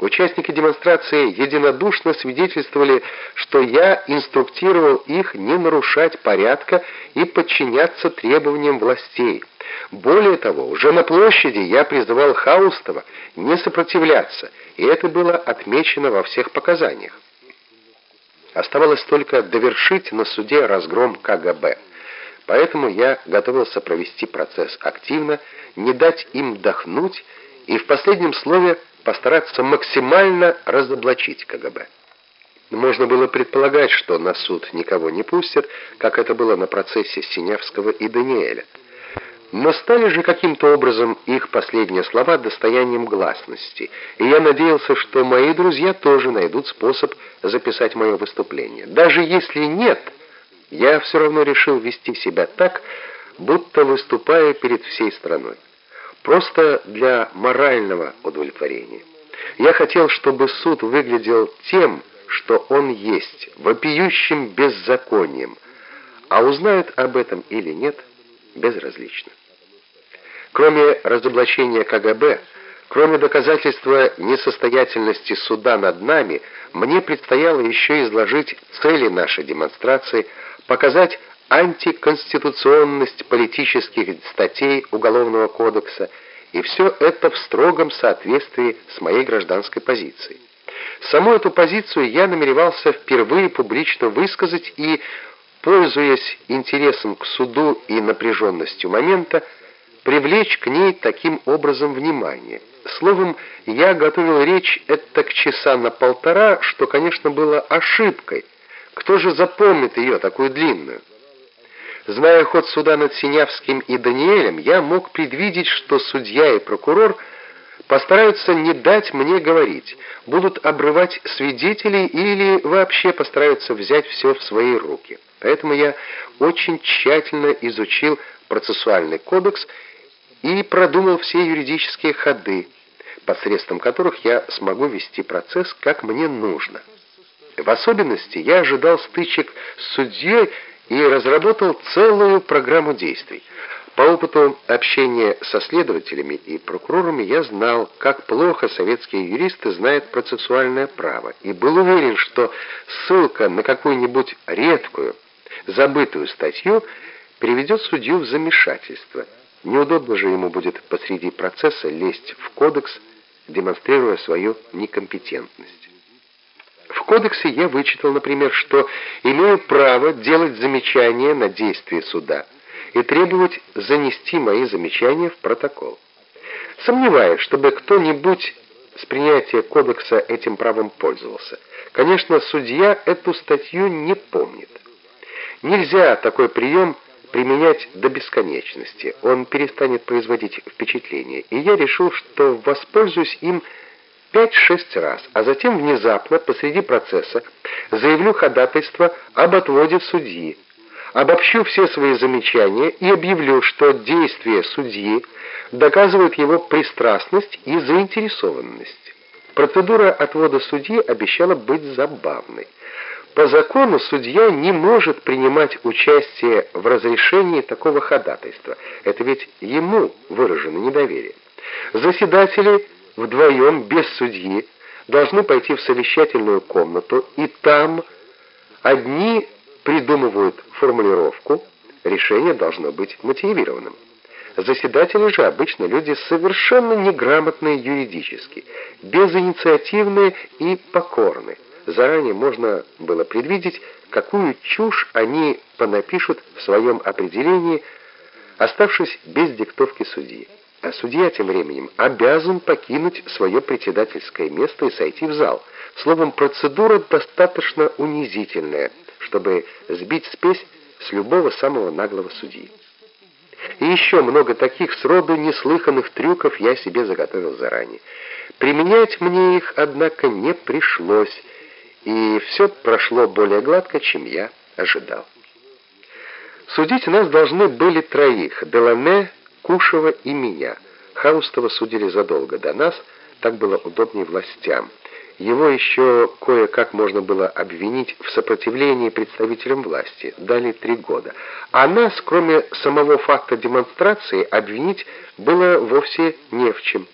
Участники демонстрации единодушно свидетельствовали, что я инструктировал их не нарушать порядка и подчиняться требованиям властей. Более того, уже на площади я призывал Хаустова не сопротивляться, и это было отмечено во всех показаниях. Оставалось только довершить на суде разгром КГБ. Поэтому я готовился провести процесс активно, не дать им вдохнуть и в последнем слове постараться максимально разоблачить КГБ. Можно было предполагать, что на суд никого не пустят, как это было на процессе Синявского и Даниэля. Но стали же каким-то образом их последние слова достоянием гласности, и я надеялся, что мои друзья тоже найдут способ записать мое выступление. Даже если нет, я все равно решил вести себя так, будто выступаю перед всей страной просто для морального удовлетворения. Я хотел, чтобы суд выглядел тем, что он есть, вопиющим беззаконием, а узнают об этом или нет, безразлично. Кроме разоблачения КГБ, кроме доказательства несостоятельности суда над нами, мне предстояло еще изложить цели нашей демонстрации, показать антиконституционность политических статей Уголовного кодекса, и все это в строгом соответствии с моей гражданской позицией. Саму эту позицию я намеревался впервые публично высказать и, пользуясь интересом к суду и напряженностью момента, привлечь к ней таким образом внимание. Словом, я готовил речь это к часа на полтора, что, конечно, было ошибкой. Кто же запомнит ее, такую длинную? Зная ход суда над Синявским и Даниэлем, я мог предвидеть, что судья и прокурор постараются не дать мне говорить, будут обрывать свидетелей или вообще постараются взять все в свои руки. Поэтому я очень тщательно изучил процессуальный кодекс и продумал все юридические ходы, посредством которых я смогу вести процесс, как мне нужно. В особенности я ожидал стычек с судьей и разработал целую программу действий. По опыту общения со следователями и прокурорами я знал, как плохо советские юристы знают процессуальное право, и был уверен, что ссылка на какую-нибудь редкую, забытую статью приведет судью в замешательство. Неудобно же ему будет посреди процесса лезть в кодекс, демонстрируя свою некомпетентность. Кодексе я вычитал, например, что имею право делать замечания на действия суда и требовать занести мои замечания в протокол. Сомневаюсь, чтобы кто-нибудь с принятия кодекса этим правом пользовался. Конечно, судья эту статью не помнит. Нельзя такой прием применять до бесконечности. Он перестанет производить впечатление. И я решил, что воспользуюсь им пять-шесть раз, а затем внезапно посреди процесса заявлю ходатайство об отводе судьи, обобщу все свои замечания и объявлю, что действия судьи доказывают его пристрастность и заинтересованность. Процедура отвода судьи обещала быть забавной. По закону судья не может принимать участие в разрешении такого ходатайства. Это ведь ему выражено недоверие. Заседатели вдвоем, без судьи, должны пойти в совещательную комнату, и там одни придумывают формулировку, решение должно быть мотивированным. Заседатели же обычно люди совершенно неграмотные юридически, безинициативные и покорные. Заранее можно было предвидеть, какую чушь они понапишут в своем определении, оставшись без диктовки судьи. А судья тем временем обязан покинуть свое председательское место и сойти в зал. Словом, процедура достаточно унизительная, чтобы сбить спесь с любого самого наглого судьи. И еще много таких сроду неслыханных трюков я себе заготовил заранее. Применять мне их, однако, не пришлось, и все прошло более гладко, чем я ожидал. Судить нас должны были троих – Делане, Кушева и меня. Хаустова судили задолго до нас, так было удобнее властям. Его еще кое-как можно было обвинить в сопротивлении представителям власти. Дали три года. А нас, кроме самого факта демонстрации, обвинить было вовсе не в чем.